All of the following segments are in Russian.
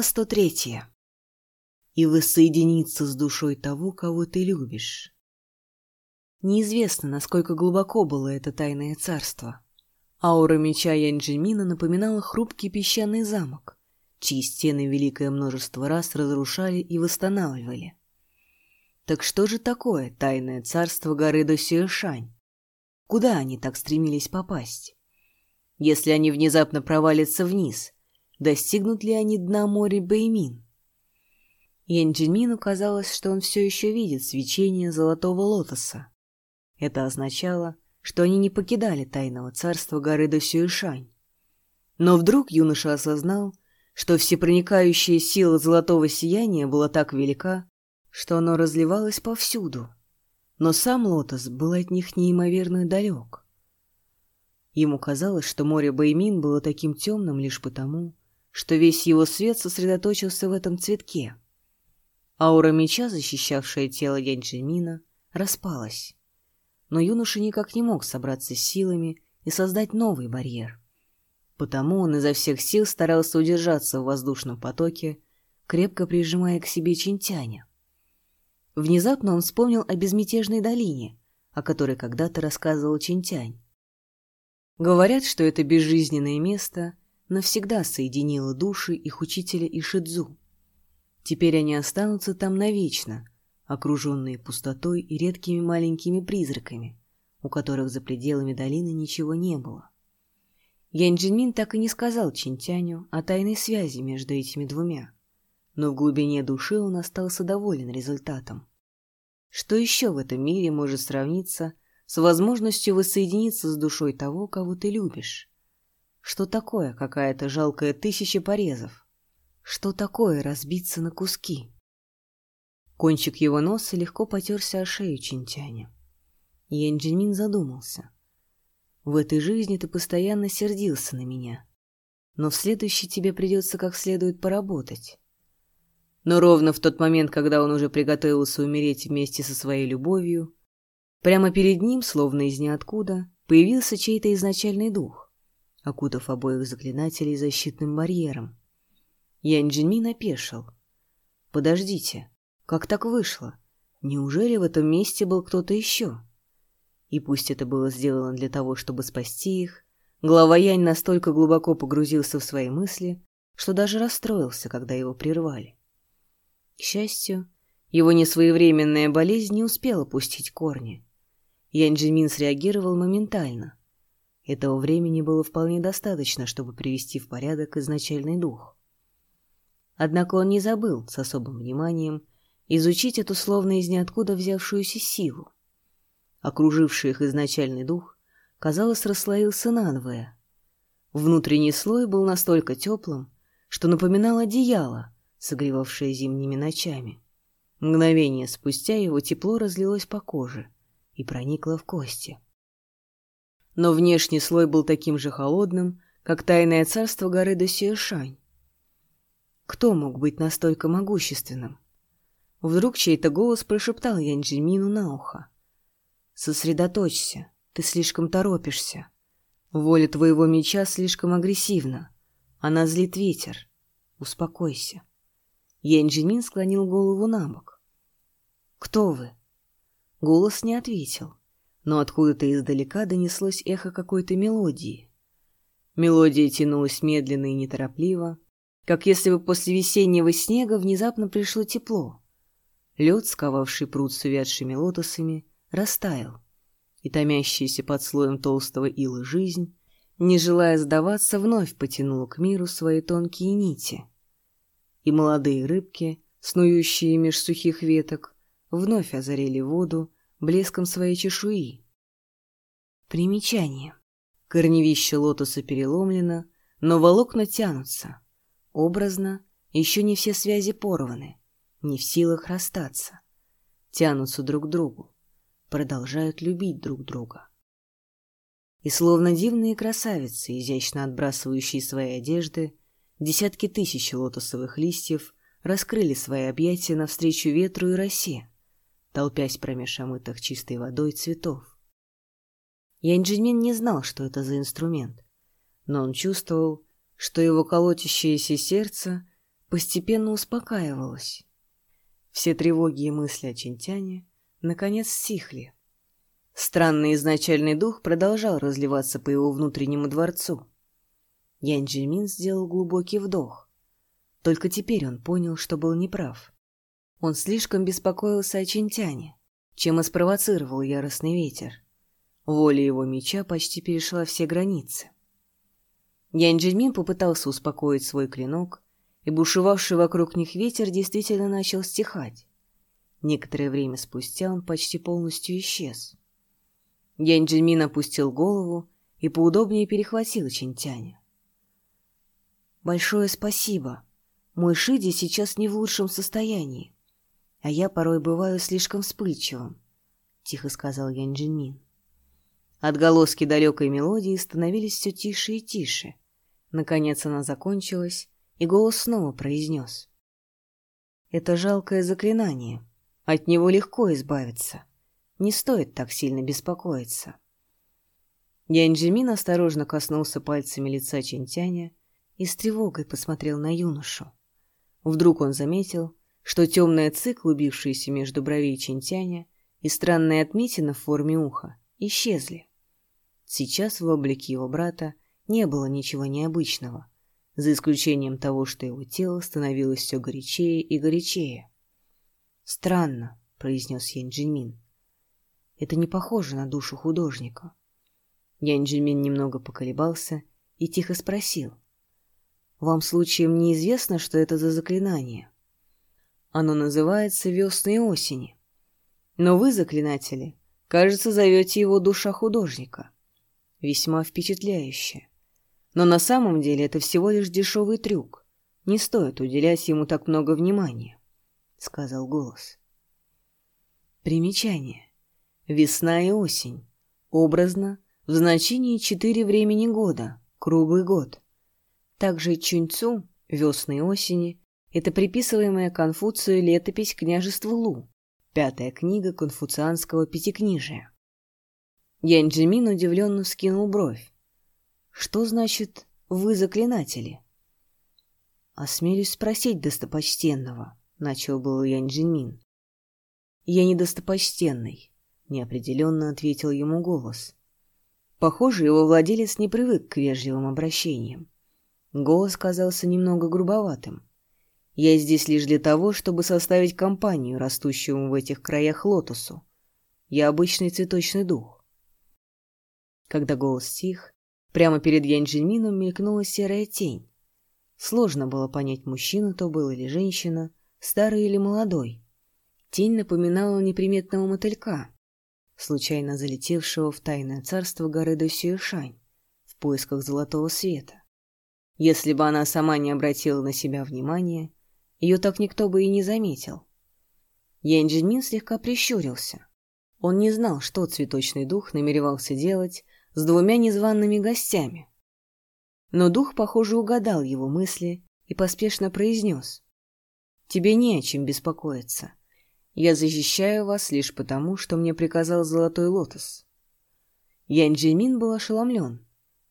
Глава 103. И воссоединиться с душой того, кого ты любишь. Неизвестно, насколько глубоко было это тайное царство. Аура меча Янджимина напоминала хрупкий песчаный замок, чьи стены великое множество раз разрушали и восстанавливали. Так что же такое тайное царство горы Досиэшань? Куда они так стремились попасть? Если они внезапно провалятся вниз — достигнут ли они дна моря Бэймин. Янджинмину казалось, что он все еще видит свечение золотого лотоса. Это означало, что они не покидали тайного царства горы Досюэшань. Но вдруг юноша осознал, что всепроникающая сила золотого сияния была так велика, что оно разливалось повсюду. Но сам лотос был от них неимоверно далек. Ему казалось, что море Баймин было таким темным лишь потому, что весь его свет сосредоточился в этом цветке. Аура меча, защищавшая тело Янджимина, распалась. Но юноша никак не мог собраться с силами и создать новый барьер. Потому он изо всех сил старался удержаться в воздушном потоке, крепко прижимая к себе Чинтяня. Внезапно он вспомнил о безмятежной долине, о которой когда-то рассказывал Чинтянь. Говорят, что это безжизненное место навсегда соединила души их учителя и Шидзу. Теперь они останутся там навечно, окруженные пустотой и редкими маленькими призраками, у которых за пределами долины ничего не было. Джинмин так и не сказал Чинтяню о тайной связи между этими двумя, но в глубине души он остался доволен результатом. Что еще в этом мире может сравниться с возможностью воссоединиться с душой того, кого ты любишь? Что такое какая-то жалкая тысяча порезов? Что такое разбиться на куски? Кончик его носа легко потерся о шею Чинтяня. Янджинмин задумался. В этой жизни ты постоянно сердился на меня, но в следующей тебе придется как следует поработать. Но ровно в тот момент, когда он уже приготовился умереть вместе со своей любовью, прямо перед ним, словно из ниоткуда, появился чей-то изначальный дух окутав обоих заклинателей защитным барьером. Янь Джинмин опешил. «Подождите, как так вышло? Неужели в этом месте был кто-то еще?» И пусть это было сделано для того, чтобы спасти их, глава Янь настолько глубоко погрузился в свои мысли, что даже расстроился, когда его прервали. К счастью, его несвоевременная болезнь не успела пустить корни. Янь Джимин среагировал моментально. Этого времени было вполне достаточно, чтобы привести в порядок изначальный дух. Однако он не забыл с особым вниманием изучить эту словно из ниоткуда взявшуюся силу. Окруживший их изначальный дух, казалось, расслоился надвое. Внутренний слой был настолько теплым, что напоминал одеяло, согревавшее зимними ночами. Мгновение спустя его тепло разлилось по коже и проникло в кости но внешний слой был таким же холодным, как тайное царство горы Досиэшань. Кто мог быть настолько могущественным? Вдруг чей-то голос прошептал Янджимину на ухо. «Сосредоточься, ты слишком торопишься. Воля твоего меча слишком агрессивна. Она злит ветер. Успокойся». Янджимин склонил голову на бок. «Кто вы?» Голос не ответил но откуда-то издалека донеслось эхо какой-то мелодии. Мелодия тянулась медленно и неторопливо, как если бы после весеннего снега внезапно пришло тепло. Лед, сковавший пруд с увядшими лотосами, растаял, и томящаяся под слоем толстого ила жизнь, не желая сдаваться, вновь потянула к миру свои тонкие нити. И молодые рыбки, снующие меж сухих веток, вновь озарили воду, блеском своей чешуи. Примечание. Корневище лотоса переломлено, но волокна тянутся. Образно, еще не все связи порваны, не в силах расстаться. Тянутся друг к другу, продолжают любить друг друга. И словно дивные красавицы, изящно отбрасывающие свои одежды, десятки тысяч лотосовых листьев раскрыли свои объятия навстречу ветру и росе, толпясь промеж омытых чистой водой цветов. Янджинмин не знал, что это за инструмент, но он чувствовал, что его колотящееся сердце постепенно успокаивалась. Все тревоги и мысли о Чинтяне наконец стихли. Странный изначальный дух продолжал разливаться по его внутреннему дворцу. Янь Джимин сделал глубокий вдох. Только теперь он понял, что был неправ. Он слишком беспокоился о Чинтяне, чем и спровоцировал яростный ветер. Воля его меча почти перешла все границы. Янь Джимин попытался успокоить свой клинок, и бушевавший вокруг них ветер действительно начал стихать. Некоторое время спустя он почти полностью исчез. Янь Джимин опустил голову и поудобнее перехватил Чинтяня. «Большое спасибо. Мой Шиди сейчас не в лучшем состоянии, а я порой бываю слишком вспыльчивым», — тихо сказал Янь Джимин. Отголоски далекой мелодии становились все тише и тише. Наконец она закончилась, и голос снова произнес. «Это жалкое заклинание. От него легко избавиться. Не стоит так сильно беспокоиться. Янджимин осторожно коснулся пальцами лица Чинтяня и с тревогой посмотрел на юношу. Вдруг он заметил, что темная цикл, убившаяся между бровей Чинтяня, и странная отметина в форме уха исчезли. Сейчас в облике его брата не было ничего необычного, за исключением того, что его тело становилось все горячее и горячее. «Странно», — произнес Янджимин. Это не похоже на душу художника. Янджимин немного поколебался и тихо спросил. «Вам случаем неизвестно, что это за заклинание?» «Оно называется «Весны и осени». Но вы, заклинатели, кажется, зовете его «Душа художника». Весьма впечатляюще. Но на самом деле это всего лишь дешевый трюк. Не стоит уделять ему так много внимания», — сказал голос. Примечание. Весна и осень. Образно, в значении четыре времени года, круглый год. Также Чуньцу, весны и осени, это приписываемая Конфуцию летопись княжества Лу, пятая книга конфуцианского пятикнижия. Янь Джимин удивленно вскинул бровь. «Что значит «вы заклинатели»?» «Осмелюсь спросить достопочтенного», — начал был Янь Джимин. «Я не достопочтенный неопределенно ответил ему голос. Похоже, его владелец не привык к вежливым обращениям. Голос казался немного грубоватым. «Я здесь лишь для того, чтобы составить компанию растущему в этих краях лотосу. Я обычный цветочный дух». Когда голос стих, прямо перед Янджельмином мелькнула серая тень. Сложно было понять, мужчина то был или женщина, старый или молодой. Тень напоминала неприметного мотылька, случайно залетевшего в тайное царство горы Досюэшань в поисках золотого света. Если бы она сама не обратила на себя внимания, ее так никто бы и не заметил. Ян Джинмин слегка прищурился. Он не знал, что цветочный дух намеревался делать с двумя незваными гостями. Но дух, похоже, угадал его мысли и поспешно произнес. «Тебе не о чем беспокоиться. Я защищаю вас лишь потому, что мне приказал Золотой Лотос. Ян Джимин был ошеломлен.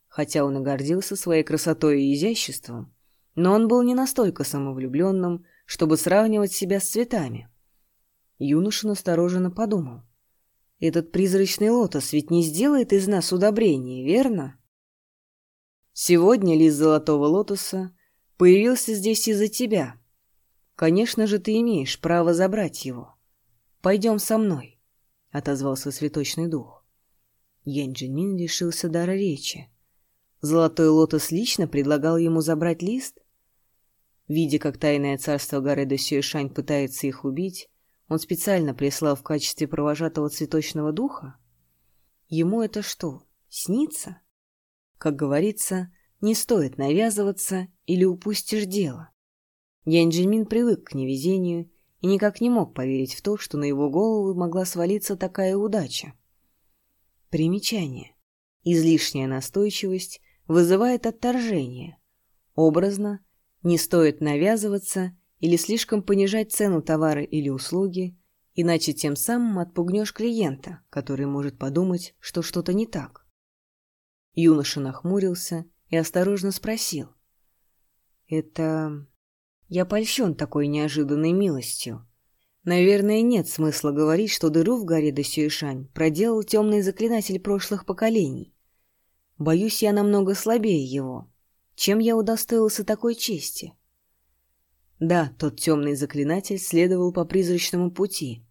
Хотя он и гордился своей красотой и изяществом, но он был не настолько самовлюбленным, чтобы сравнивать себя с цветами. Юноша настороженно подумал. «Этот призрачный лотос ведь не сделает из нас удобрения, верно?» «Сегодня лист золотого лотоса появился здесь из-за тебя», Конечно же, ты имеешь право забрать его. Пойдем со мной, — отозвался цветочный дух. Янь Джинмин лишился дара речи. Золотой лотос лично предлагал ему забрать лист? Видя, как тайное царство горы Досюэшань пытается их убить, он специально прислал в качестве провожатого цветочного духа? Ему это что, снится? Как говорится, не стоит навязываться или упустишь дело. Янь привык к невезению и никак не мог поверить в то, что на его голову могла свалиться такая удача. Примечание. Излишняя настойчивость вызывает отторжение. Образно, не стоит навязываться или слишком понижать цену товара или услуги, иначе тем самым отпугнешь клиента, который может подумать, что что-то не так. Юноша нахмурился и осторожно спросил. «Это Я польщен такой неожиданной милостью. Наверное, нет смысла говорить, что дыру в горе до Сюишань проделал темный заклинатель прошлых поколений. Боюсь, я намного слабее его. Чем я удостоился такой чести? Да, тот темный заклинатель следовал по призрачному пути.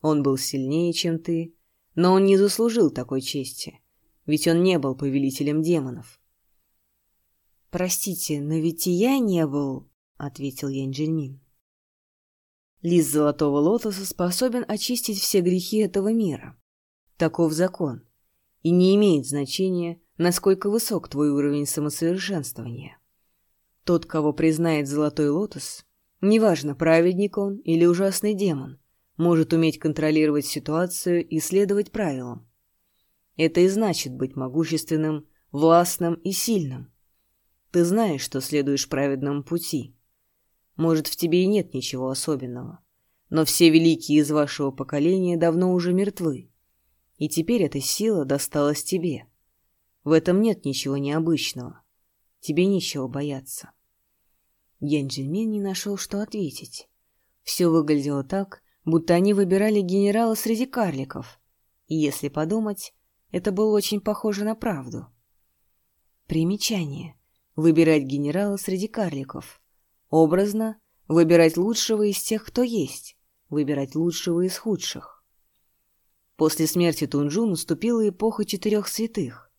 Он был сильнее, чем ты, но он не заслужил такой чести, ведь он не был повелителем демонов. «Простите, но ведь и я не был», — ответил Янь Лист золотого лотоса способен очистить все грехи этого мира. Таков закон. И не имеет значения, насколько высок твой уровень самосовершенствования. Тот, кого признает золотой лотос, неважно, праведник он или ужасный демон, может уметь контролировать ситуацию и следовать правилам. Это и значит быть могущественным, властным и сильным. Ты знаешь, что следуешь праведному пути. Может, в тебе и нет ничего особенного. Но все великие из вашего поколения давно уже мертвы. И теперь эта сила досталась тебе. В этом нет ничего необычного. Тебе нечего бояться. Янджельмин не нашел, что ответить. Все выглядело так, будто они выбирали генерала среди карликов. И если подумать, это было очень похоже на правду. Примечание. Выбирать генерала среди карликов. Образно выбирать лучшего из тех, кто есть. Выбирать лучшего из худших. После смерти Тунджу наступила эпоха четырех святых.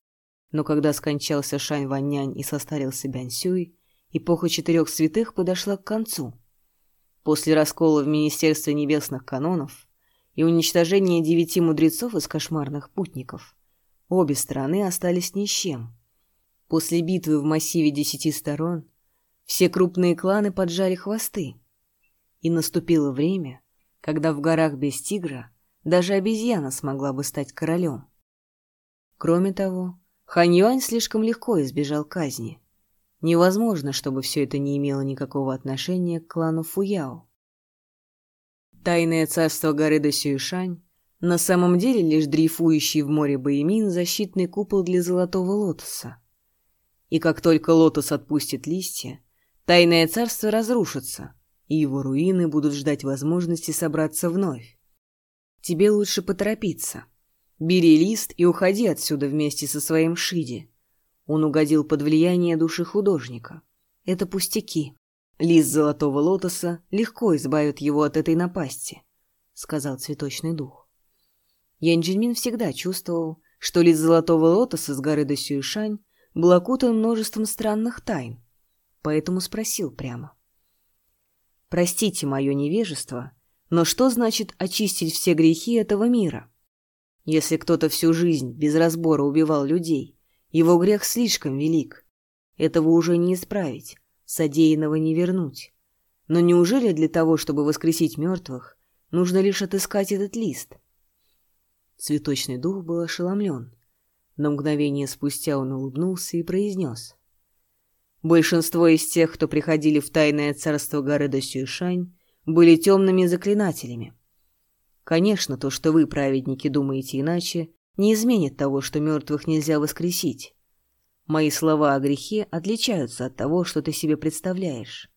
Но когда скончался Шань Ваннянь и состарился Бянь Сюй, эпоха четырех святых подошла к концу. После раскола в Министерстве небесных канонов и уничтожения девяти мудрецов из кошмарных путников, обе стороны остались ни с чем. После битвы в массиве десяти сторон все крупные кланы поджали хвосты. И наступило время, когда в горах без тигра даже обезьяна смогла бы стать королем. Кроме того, Хань Юань слишком легко избежал казни. Невозможно, чтобы все это не имело никакого отношения к клану Фуяо. Тайное царство горы Досюишань на самом деле лишь дрейфующий в море Баимин защитный купол для золотого лотоса. И как только лотос отпустит листья, тайное царство разрушится, и его руины будут ждать возможности собраться вновь. Тебе лучше поторопиться. Бери лист и уходи отсюда вместе со своим Шиди. Он угодил под влияние души художника. Это пустяки. Лист золотого лотоса легко избавит его от этой напасти, — сказал цветочный дух. Янь всегда чувствовал, что лист золотого лотоса с горы до Сюишань был окутан множеством странных тайн, поэтому спросил прямо. «Простите мое невежество, но что значит очистить все грехи этого мира? Если кто-то всю жизнь без разбора убивал людей, его грех слишком велик. Этого уже не исправить, содеянного не вернуть. Но неужели для того, чтобы воскресить мертвых, нужно лишь отыскать этот лист? Цветочный дух был ошеломлен. Но мгновение спустя он улыбнулся и произнес. Большинство из тех, кто приходили в тайное царство горы Досюшань, были темными заклинателями. Конечно, то, что вы, праведники, думаете иначе, не изменит того, что мертвых нельзя воскресить. Мои слова о грехе отличаются от того, что ты себе представляешь.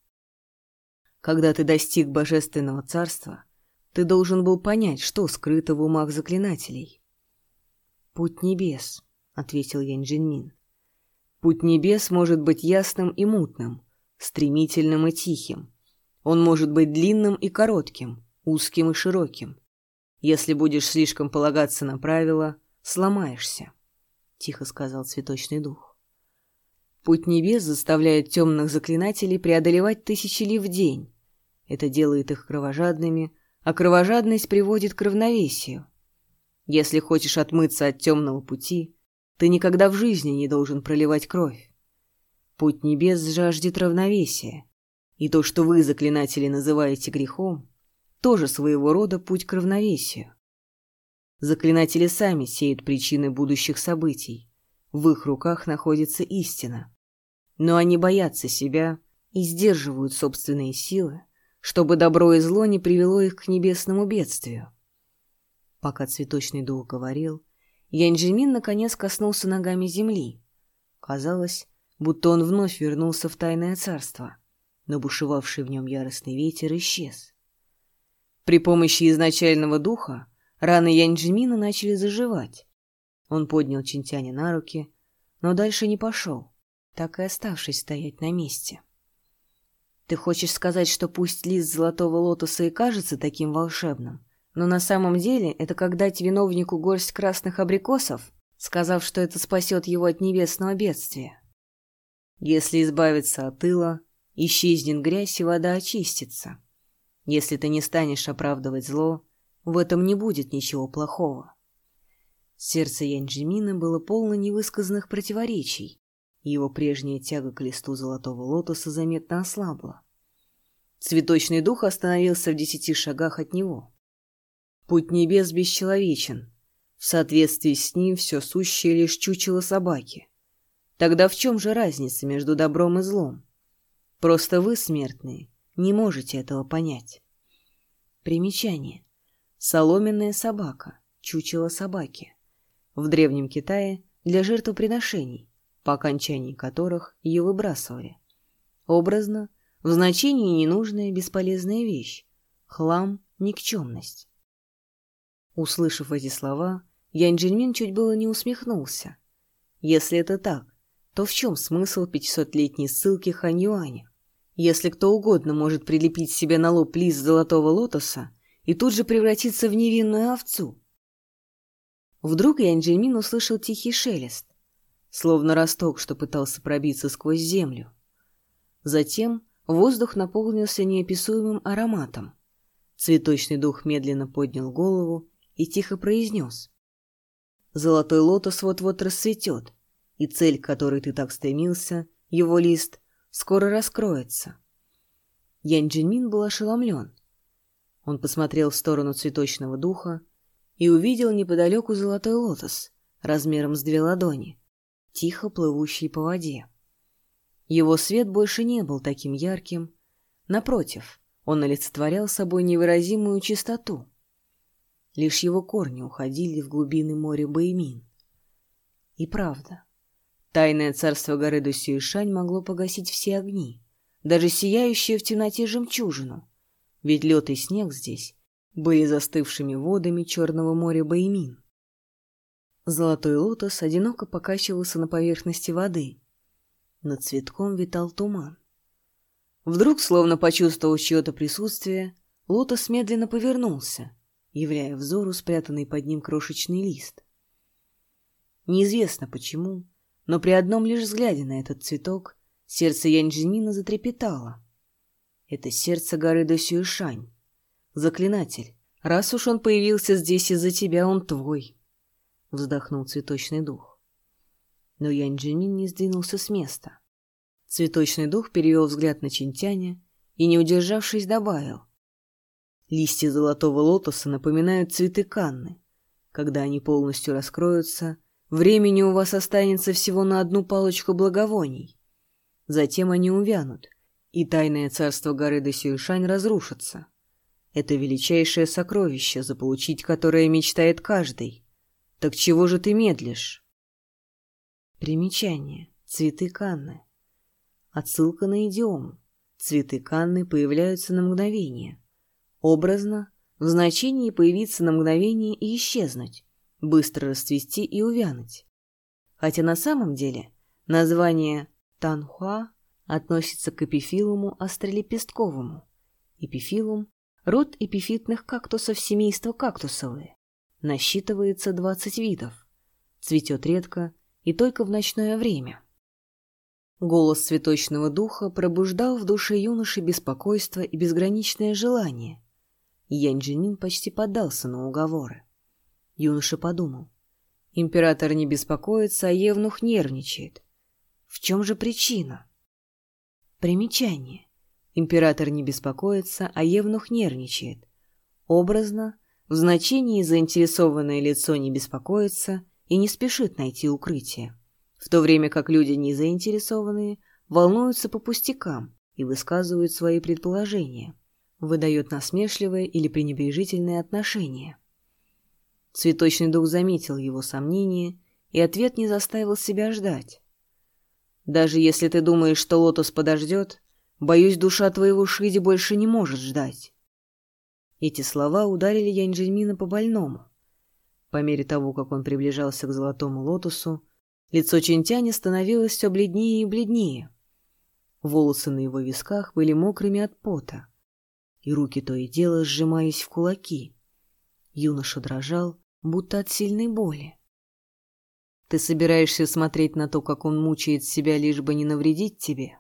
Когда ты достиг божественного царства, ты должен был понять, что скрыто в умах заклинателей. «Путь небес», — ответил Янь Джинмин. «Путь небес может быть ясным и мутным, стремительным и тихим. Он может быть длинным и коротким, узким и широким. Если будешь слишком полагаться на правила, сломаешься», — тихо сказал цветочный дух. «Путь небес заставляет темных заклинателей преодолевать тысячи ли в день. Это делает их кровожадными, а кровожадность приводит к равновесию. Если хочешь отмыться от темного пути, ты никогда в жизни не должен проливать кровь. Путь небес жаждет равновесия, и то, что вы, заклинатели, называете грехом, тоже своего рода путь к равновесию. Заклинатели сами сеют причины будущих событий. В их руках находится истина. Но они боятся себя и сдерживают собственные силы, чтобы добро и зло не привело их к небесному бедствию. Пока цветочный дух говорил, Янджимин наконец коснулся ногами земли. Казалось, будто он вновь вернулся в тайное царство. но бушевавший в нем яростный ветер исчез. При помощи изначального духа раны Янджимина начали заживать. Он поднял Чинтяня на руки, но дальше не пошел, так и оставшись стоять на месте. «Ты хочешь сказать, что пусть лист золотого лотоса и кажется таким волшебным, но на самом деле это как дать виновнику горсть красных абрикосов, сказав, что это спасет его от небесного бедствия? Если избавиться от ила, исчезнет грязь и вода очистится. Если ты не станешь оправдывать зло, в этом не будет ничего плохого. Сердце Янджимина было полно невысказанных противоречий, его прежняя тяга к листу золотого лотоса заметно ослабла. Цветочный дух остановился в десяти шагах от него. Путь небес бесчеловечен. В соответствии с ним все сущее лишь чучело собаки. Тогда в чем же разница между добром и злом? Просто вы, смертные, не можете этого понять. Примечание. Соломенная собака, чучело собаки. В Древнем Китае для жертвоприношений, по окончании которых ее выбрасывали. Образно, в значении ненужная бесполезная вещь, хлам, никчемность. Услышав эти слова, Янь Джельмин чуть было не усмехнулся. Если это так, то в чем смысл пятисотлетней ссылки Хань Юаня? Если кто угодно может прилепить себе на лоб лист золотого лотоса и тут же превратиться в невинную овцу. Вдруг Янь Джельмин услышал тихий шелест, словно росток, что пытался пробиться сквозь землю. Затем воздух наполнился неописуемым ароматом. Цветочный дух медленно поднял голову и тихо произнес. «Золотой лотос вот-вот расцветет, и цель, к которой ты так стремился, его лист, скоро раскроется. Янь Джинмин был ошеломлен. Он посмотрел в сторону цветочного духа и увидел неподалеку золотой лотос размером с две ладони, тихо плывущий по воде. Его свет больше не был таким ярким. Напротив, он олицетворял собой невыразимую чистоту. Лишь его корни уходили в глубины моря Баймин. И правда, Тайное царство горы Дусюишань могло погасить все огни, даже сияющие в темноте жемчужину, ведь лед и снег здесь были застывшими водами Черного моря Баймин. Золотой лотос одиноко покачивался на поверхности воды. Над цветком витал туман. Вдруг, словно почувствовав чье-то присутствие, лотос медленно повернулся, являя взору спрятанный под ним крошечный лист. Неизвестно почему, но при одном лишь взгляде на этот цветок сердце Янджимина затрепетало. Это сердце горы Досюишань. Заклинатель, раз уж он появился здесь из-за тебя, он твой. Вздохнул цветочный дух. Но Янджимин не сдвинулся с места. Цветочный дух перевел взгляд на Чинтяня и, не удержавшись, добавил. Листья золотого лотоса напоминают цветы канны. Когда они полностью раскроются, Времени у вас останется всего на одну палочку благовоний. Затем они увянут, и тайное царство горы Досюишань разрушится. Это величайшее сокровище, заполучить которое мечтает каждый. Так чего же ты медлишь? Примечание. Цветы Канны. Отсылка на идиому. Цветы Канны появляются на мгновение. Образно, в значении появиться на мгновение и исчезнуть быстро расцвести и увянуть. Хотя на самом деле название Танхуа относится к эпифилуму остролепестковому. Эпифилум – род эпифитных кактусов семейства кактусовые. Насчитывается 20 видов. Цветет редко и только в ночное время. Голос цветочного духа пробуждал в душе юноши беспокойство и безграничное желание. Янь Джинин почти поддался на уговоры. Юноша подумал. Император не беспокоится, а Евнух нервничает. В чем же причина? Примечание. Император не беспокоится, а Евнух нервничает. Образно, в значении заинтересованное лицо не беспокоится и не спешит найти укрытие, в то время как люди незаинтересованные волнуются по пустякам и высказывают свои предположения, выдают насмешливое или пренебрежительное отношение. Цветочный дух заметил его сомнения, и ответ не заставил себя ждать. «Даже если ты думаешь, что лотос подождет, Боюсь, душа твоего Шиди больше не может ждать. Эти слова ударили Янь по больному. По мере того, как он приближался к золотому лотосу, лицо Чинтяня становилось все бледнее и бледнее. Волосы на его висках были мокрыми от пота, и руки то и дело сжимались в кулаки. Юноша дрожал, будто от сильной боли. «Ты собираешься смотреть на то, как он мучает себя, лишь бы не навредить тебе?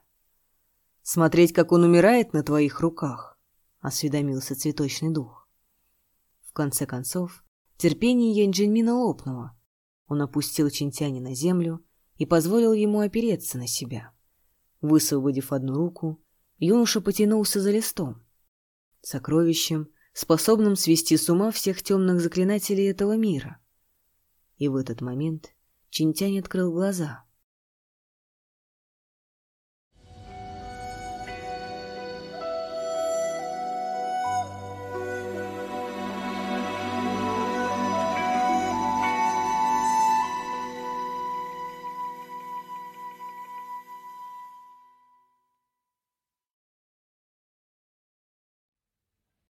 Смотреть, как он умирает на твоих руках?» — осведомился цветочный дух. В конце концов, терпение Янджинмина лопнуло. Он опустил Чинтяни на землю и позволил ему опереться на себя. Высвободив одну руку, юноша потянулся за листом. Сокровищем, способным свести с ума всех темных заклинателей этого мира. И в этот момент Чинтянь открыл глаза.